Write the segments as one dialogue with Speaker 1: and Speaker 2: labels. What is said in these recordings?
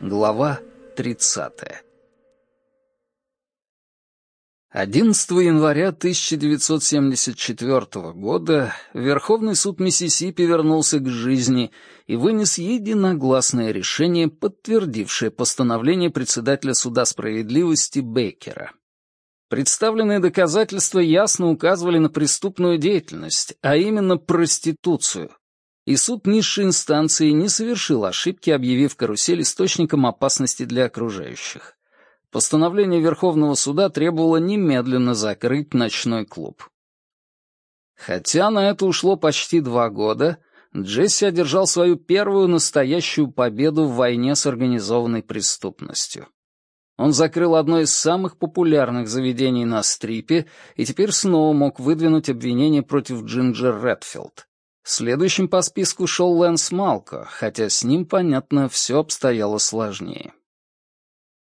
Speaker 1: Глава 30 11 января 1974 года Верховный суд Миссисипи вернулся к жизни и вынес единогласное решение, подтвердившее постановление председателя Суда справедливости Бейкера. Представленные доказательства ясно указывали на преступную деятельность, а именно проституцию. И суд низшей инстанции не совершил ошибки, объявив карусель источником опасности для окружающих. Постановление Верховного суда требовало немедленно закрыть ночной клуб. Хотя на это ушло почти два года, Джесси одержал свою первую настоящую победу в войне с организованной преступностью. Он закрыл одно из самых популярных заведений на Стрипе и теперь снова мог выдвинуть обвинение против Джинджер Редфилд. Следующим по списку шел Лэнс Малко, хотя с ним, понятно, все обстояло сложнее.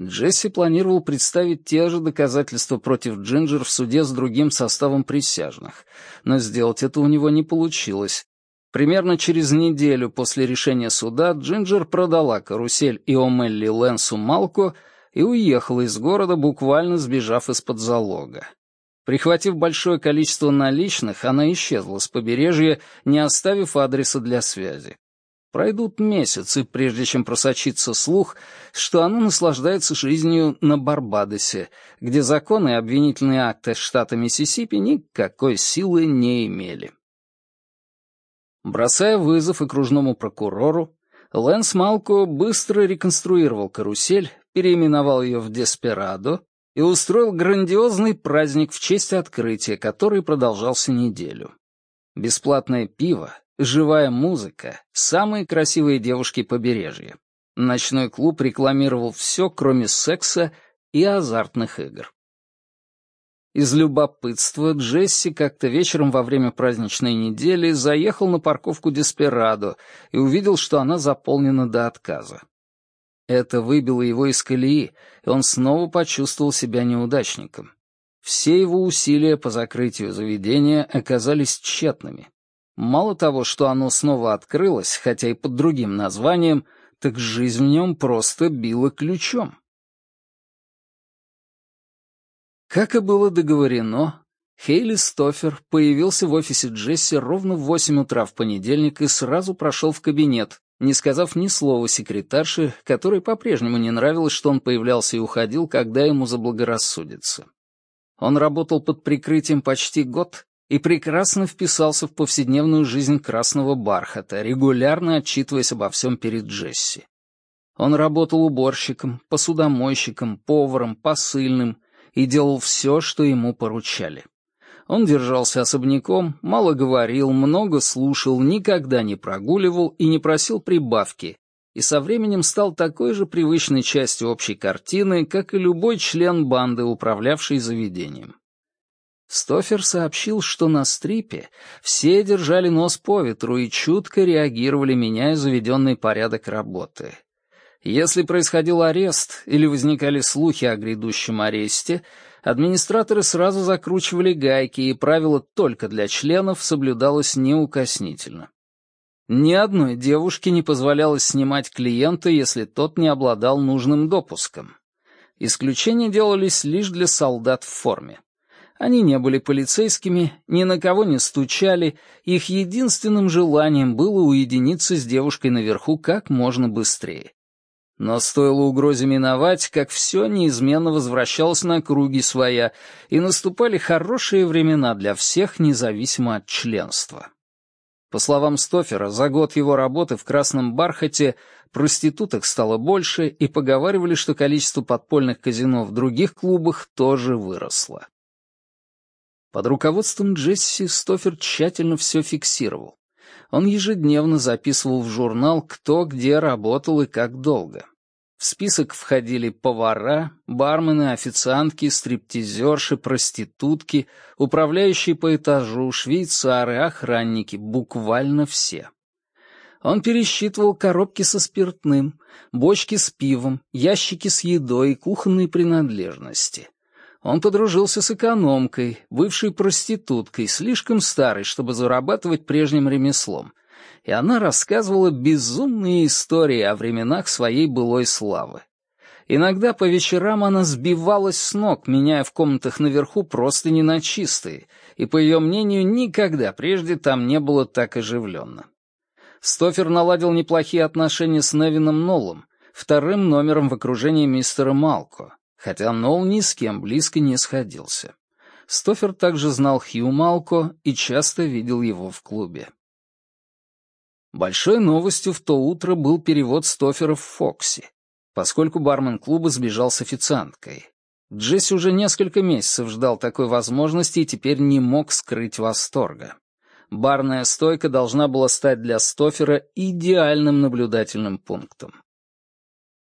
Speaker 1: Джесси планировал представить те же доказательства против Джинджер в суде с другим составом присяжных, но сделать это у него не получилось. Примерно через неделю после решения суда Джинджер продала карусель и Омелли Лэнсу Малко и уехала из города, буквально сбежав из-под залога. Прихватив большое количество наличных, она исчезла с побережья, не оставив адреса для связи. Пройдут месяцы, прежде чем просочится слух, что она наслаждается жизнью на Барбадосе, где законы и обвинительные акты штата Миссисипи никакой силы не имели. Бросая вызов окружному прокурору, Лэнс Малко быстро реконструировал карусель, переименовал ее в «Деспирадо» и устроил грандиозный праздник в честь открытия, который продолжался неделю. Бесплатное пиво, живая музыка, самые красивые девушки побережья. Ночной клуб рекламировал все, кроме секса и азартных игр. Из любопытства Джесси как-то вечером во время праздничной недели заехал на парковку Деспирадо и увидел, что она заполнена до отказа. Это выбило его из колеи, и он снова почувствовал себя неудачником. Все его усилия по закрытию заведения оказались тщетными. Мало того, что оно снова открылось, хотя и под другим названием, так жизнь в нем просто била ключом. Как и было договорено, Хейли Стофер появился в офисе Джесси ровно в восемь утра в понедельник и сразу прошел в кабинет, не сказав ни слова секретарше, которой по-прежнему не нравилось, что он появлялся и уходил, когда ему заблагорассудится. Он работал под прикрытием почти год и прекрасно вписался в повседневную жизнь красного бархата, регулярно отчитываясь обо всем перед Джесси. Он работал уборщиком, посудомойщиком, поваром, посыльным, и делал все, что ему поручали. Он держался особняком, мало говорил, много слушал, никогда не прогуливал и не просил прибавки, и со временем стал такой же привычной частью общей картины, как и любой член банды, управлявший заведением. Стофер сообщил, что на стрипе все держали нос по ветру и чутко реагировали, меняя заведенный порядок работы. Если происходил арест или возникали слухи о грядущем аресте, администраторы сразу закручивали гайки, и правило только для членов соблюдалось неукоснительно. Ни одной девушке не позволялось снимать клиента, если тот не обладал нужным допуском. Исключения делались лишь для солдат в форме. Они не были полицейскими, ни на кого не стучали, их единственным желанием было уединиться с девушкой наверху как можно быстрее. Но стоило угрозе миновать, как все неизменно возвращалось на круги своя, и наступали хорошие времена для всех, независимо от членства. По словам Стофера, за год его работы в «Красном бархате» проституток стало больше, и поговаривали, что количество подпольных казино в других клубах тоже выросло. Под руководством Джесси Стофер тщательно все фиксировал. Он ежедневно записывал в журнал, кто где работал и как долго. В список входили повара, бармены, официантки, стриптизерши, проститутки, управляющие по этажу, швейцары, охранники, буквально все. Он пересчитывал коробки со спиртным, бочки с пивом, ящики с едой и кухонные принадлежности. Он подружился с экономкой, бывшей проституткой, слишком старой, чтобы зарабатывать прежним ремеслом, и она рассказывала безумные истории о временах своей былой славы. Иногда по вечерам она сбивалась с ног, меняя в комнатах наверху просто не на чистые, и, по ее мнению, никогда прежде там не было так оживленно. Стофер наладил неплохие отношения с Невином Ноллом, вторым номером в окружении мистера Малко, хотя Нолл ни с кем близко не сходился. Стофер также знал Хью Малко и часто видел его в клубе. Большой новостью в то утро был перевод Стофера в Фокси, поскольку бармен клуба сбежал с официанткой. Джесси уже несколько месяцев ждал такой возможности и теперь не мог скрыть восторга. Барная стойка должна была стать для Стофера идеальным наблюдательным пунктом.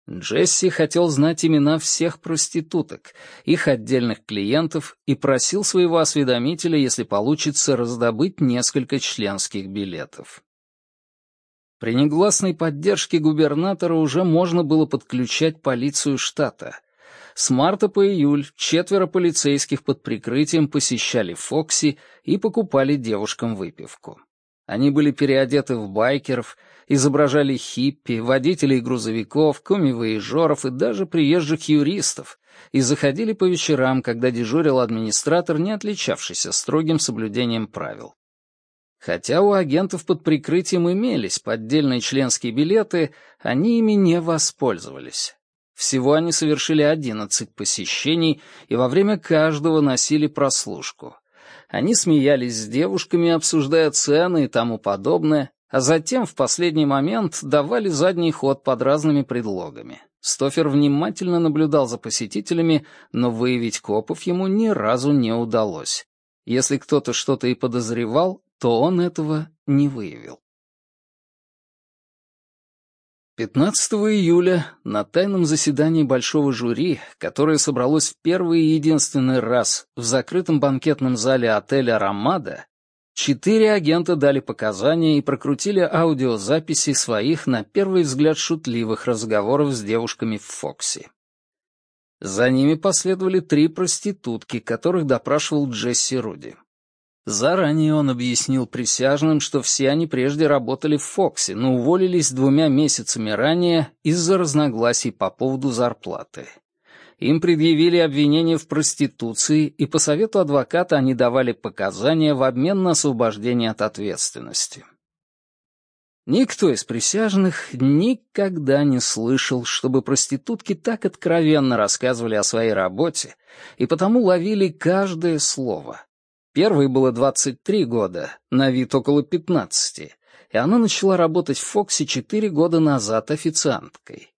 Speaker 1: Джесси хотел знать имена всех проституток, их отдельных клиентов и просил своего осведомителя, если получится, раздобыть несколько членских билетов. При негласной поддержке губернатора уже можно было подключать полицию штата. С марта по июль четверо полицейских под прикрытием посещали Фокси и покупали девушкам выпивку. Они были переодеты в байкеров, изображали хиппи, водителей грузовиков, коми-воежоров и даже приезжих юристов, и заходили по вечерам, когда дежурил администратор, не отличавшийся строгим соблюдением правил. Хотя у агентов под прикрытием имелись поддельные членские билеты, они ими не воспользовались. Всего они совершили 11 посещений и во время каждого носили прослушку. Они смеялись с девушками, обсуждая цены и тому подобное, а затем в последний момент давали задний ход под разными предлогами. Стофер внимательно наблюдал за посетителями, но выявить копов ему ни разу не удалось. Если кто-то что-то и подозревал, то он этого не выявил. 15 июля на тайном заседании большого жюри, которое собралось в первый и единственный раз в закрытом банкетном зале отеля «Ромада», четыре агента дали показания и прокрутили аудиозаписи своих, на первый взгляд, шутливых разговоров с девушками в Фокси. За ними последовали три проститутки, которых допрашивал Джесси Руди. Заранее он объяснил присяжным, что все они прежде работали в Фоксе, но уволились двумя месяцами ранее из-за разногласий по поводу зарплаты. Им предъявили обвинение в проституции, и по совету адвоката они давали показания в обмен на освобождение от ответственности. Никто из присяжных никогда не слышал, чтобы проститутки так откровенно рассказывали о своей работе, и потому ловили каждое слово — Первой было 23 года, на вид около 15, и она начала работать в Фоксе 4 года назад официанткой.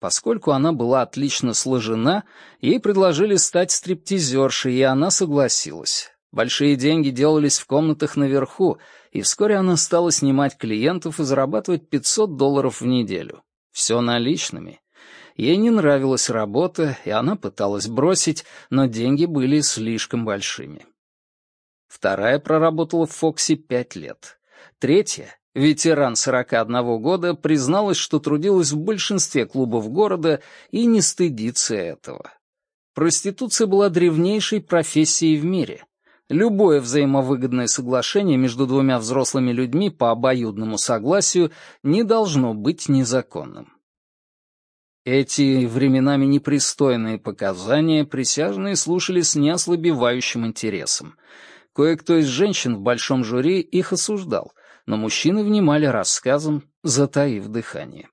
Speaker 1: Поскольку она была отлично сложена, ей предложили стать стриптизершей, и она согласилась. Большие деньги делались в комнатах наверху, и вскоре она стала снимать клиентов и зарабатывать 500 долларов в неделю. Все наличными. Ей не нравилась работа, и она пыталась бросить, но деньги были слишком большими. Вторая проработала в Фоксе пять лет. Третья, ветеран 41 года, призналась, что трудилась в большинстве клубов города и не стыдится этого. Проституция была древнейшей профессией в мире. Любое взаимовыгодное соглашение между двумя взрослыми людьми по обоюдному согласию не должно быть незаконным. Эти временами непристойные показания присяжные слушали с неослабевающим интересом. Кое-кто из женщин в большом жюри их осуждал, но мужчины внимали рассказам, затаив дыхание.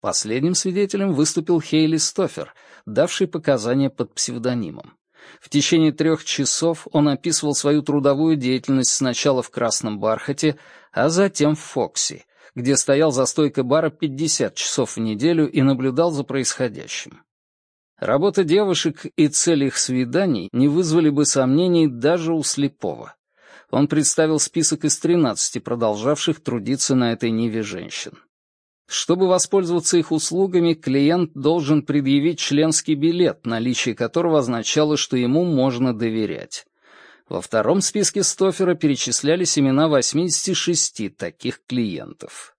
Speaker 1: Последним свидетелем выступил Хейли Стофер, давший показания под псевдонимом. В течение трех часов он описывал свою трудовую деятельность сначала в «Красном бархате», а затем в «Фокси», где стоял за стойкой бара 50 часов в неделю и наблюдал за происходящим. Работа девушек и цель их свиданий не вызвали бы сомнений даже у слепого. Он представил список из 13 продолжавших трудиться на этой ниве женщин. Чтобы воспользоваться их услугами, клиент должен предъявить членский билет, наличие которого означало, что ему можно доверять. Во втором списке Стофера перечислялись имена 86 таких клиентов.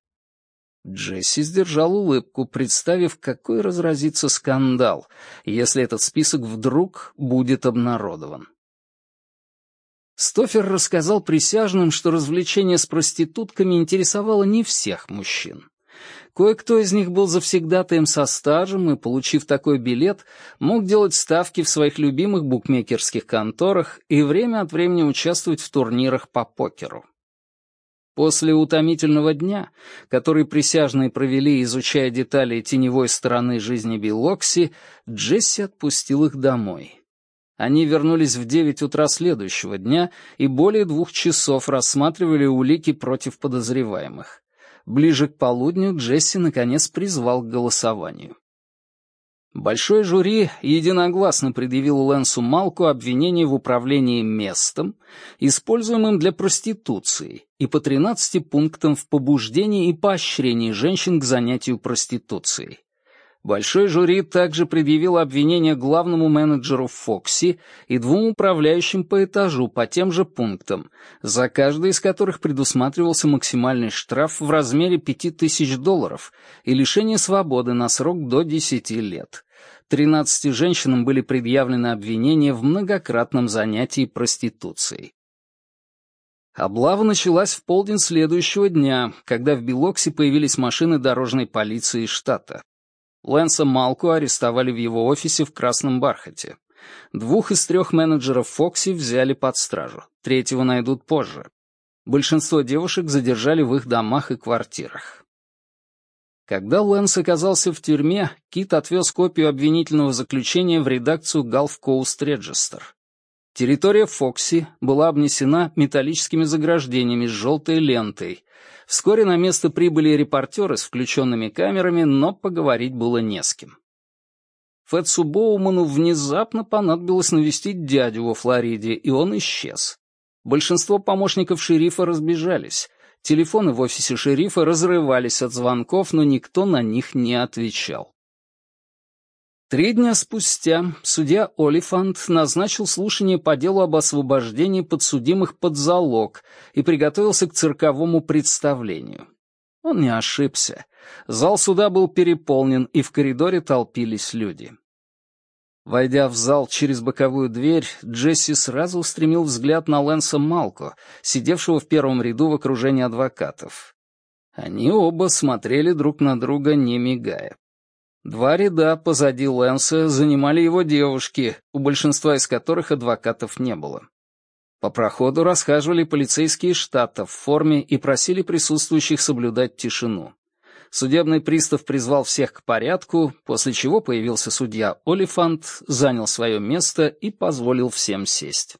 Speaker 1: Джесси сдержал улыбку, представив, какой разразится скандал, если этот список вдруг будет обнародован. Стофер рассказал присяжным, что развлечение с проститутками интересовало не всех мужчин. Кое-кто из них был завсегдатаем со стажем и, получив такой билет, мог делать ставки в своих любимых букмекерских конторах и время от времени участвовать в турнирах по покеру. После утомительного дня, который присяжные провели, изучая детали теневой стороны жизни Билокси, Джесси отпустил их домой. Они вернулись в девять утра следующего дня и более двух часов рассматривали улики против подозреваемых. Ближе к полудню Джесси наконец призвал к голосованию. Большой жюри единогласно предъявил Лэнсу Малку обвинение в управлении местом, используемым для проституции, и по 13 пунктам в побуждении и поощрении женщин к занятию проституцией. Большой жюри также предъявил обвинение главному менеджеру Фокси и двум управляющим по этажу по тем же пунктам, за каждый из которых предусматривался максимальный штраф в размере 5000 долларов и лишение свободы на срок до 10 лет. 13 женщинам были предъявлены обвинения в многократном занятии проституцией. Облава началась в полдень следующего дня, когда в Белоксе появились машины дорожной полиции штата. Лэнса Малку арестовали в его офисе в Красном Бархате. Двух из трех менеджеров Фокси взяли под стражу, третьего найдут позже. Большинство девушек задержали в их домах и квартирах. Когда Лэнс оказался в тюрьме, Кит отвез копию обвинительного заключения в редакцию Gulf Coast Register. Территория Фокси была обнесена металлическими заграждениями с желтой лентой, Вскоре на место прибыли репортеры с включенными камерами, но поговорить было не с кем. Фэтсу Боуману внезапно понадобилось навестить дядю во Флориде, и он исчез. Большинство помощников шерифа разбежались. Телефоны в офисе шерифа разрывались от звонков, но никто на них не отвечал. Три дня спустя судья Олифант назначил слушание по делу об освобождении подсудимых под залог и приготовился к цирковому представлению. Он не ошибся. Зал суда был переполнен, и в коридоре толпились люди. Войдя в зал через боковую дверь, Джесси сразу устремил взгляд на Лэнса Малко, сидевшего в первом ряду в окружении адвокатов. Они оба смотрели друг на друга, не мигая. Два ряда позади Лэнса занимали его девушки, у большинства из которых адвокатов не было. По проходу расхаживали полицейские штата в форме и просили присутствующих соблюдать тишину. Судебный пристав призвал всех к порядку, после чего появился судья Олифант, занял свое место и позволил всем сесть.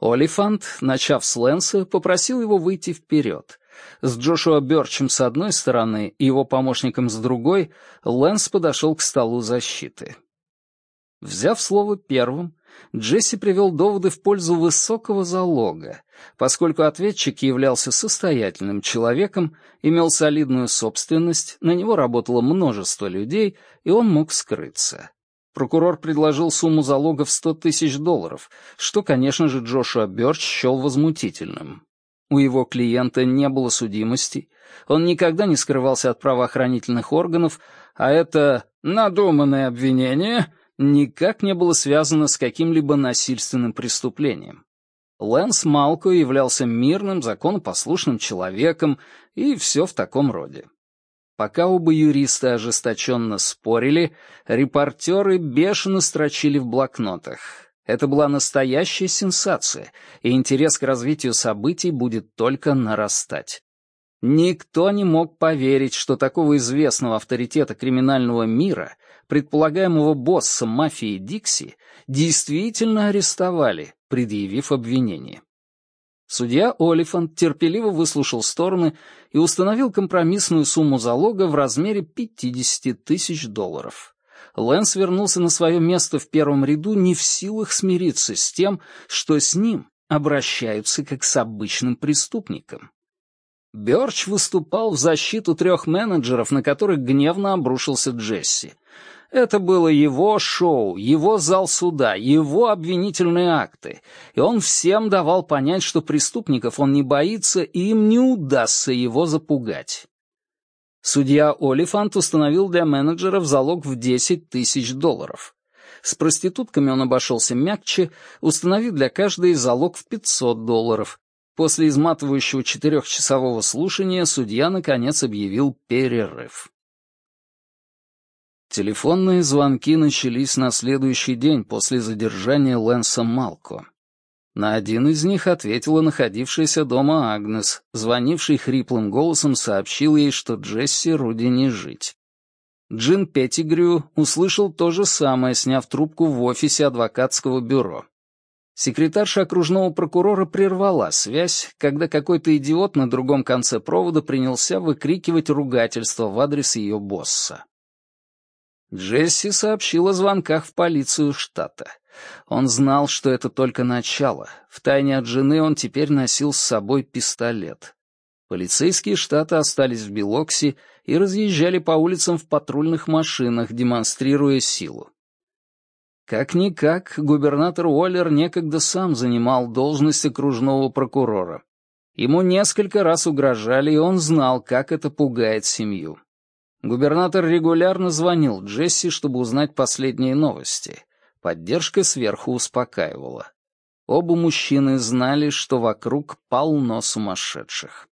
Speaker 1: Олифант, начав с Лэнса, попросил его выйти вперед. С Джошуа Бёрчем с одной стороны и его помощником с другой, Лэнс подошел к столу защиты. Взяв слово первым, Джесси привел доводы в пользу высокого залога, поскольку ответчик являлся состоятельным человеком, имел солидную собственность, на него работало множество людей, и он мог скрыться. Прокурор предложил сумму залога в 100 тысяч долларов, что, конечно же, Джошуа Бёрч счел возмутительным. У его клиента не было судимости, он никогда не скрывался от правоохранительных органов, а это надуманное обвинение никак не было связано с каким-либо насильственным преступлением. Лэнс Малко являлся мирным, законопослушным человеком, и все в таком роде. Пока оба юриста ожесточенно спорили, репортеры бешено строчили в блокнотах. Это была настоящая сенсация, и интерес к развитию событий будет только нарастать. Никто не мог поверить, что такого известного авторитета криминального мира, предполагаемого босса мафии Дикси, действительно арестовали, предъявив обвинение. Судья Олифант терпеливо выслушал стороны и установил компромиссную сумму залога в размере 50 тысяч долларов. Лэнс вернулся на свое место в первом ряду не в силах смириться с тем, что с ним обращаются как с обычным преступником. Бёрч выступал в защиту трех менеджеров, на которых гневно обрушился Джесси. Это было его шоу, его зал суда, его обвинительные акты, и он всем давал понять, что преступников он не боится, и им не удастся его запугать. Судья Олифант установил для менеджеров залог в 10 тысяч долларов. С проститутками он обошелся мягче, установив для каждой залог в 500 долларов. После изматывающего четырехчасового слушания судья наконец объявил перерыв. Телефонные звонки начались на следующий день после задержания Лэнса Малко. На один из них ответила находившаяся дома Агнес, звонивший хриплым голосом сообщил ей, что Джесси Руди не жить. Джин Петтигрю услышал то же самое, сняв трубку в офисе адвокатского бюро. Секретарша окружного прокурора прервала связь, когда какой-то идиот на другом конце провода принялся выкрикивать ругательство в адрес ее босса. Джесси сообщил о звонках в полицию штата. Он знал, что это только начало. Втайне от жены он теперь носил с собой пистолет. Полицейские штаты остались в Белокси и разъезжали по улицам в патрульных машинах, демонстрируя силу. Как-никак, губернатор Уоллер некогда сам занимал должность окружного прокурора. Ему несколько раз угрожали, и он знал, как это пугает семью. Губернатор регулярно звонил Джесси, чтобы узнать последние новости. Поддержка сверху успокаивала. Оба мужчины знали, что вокруг полно сумасшедших.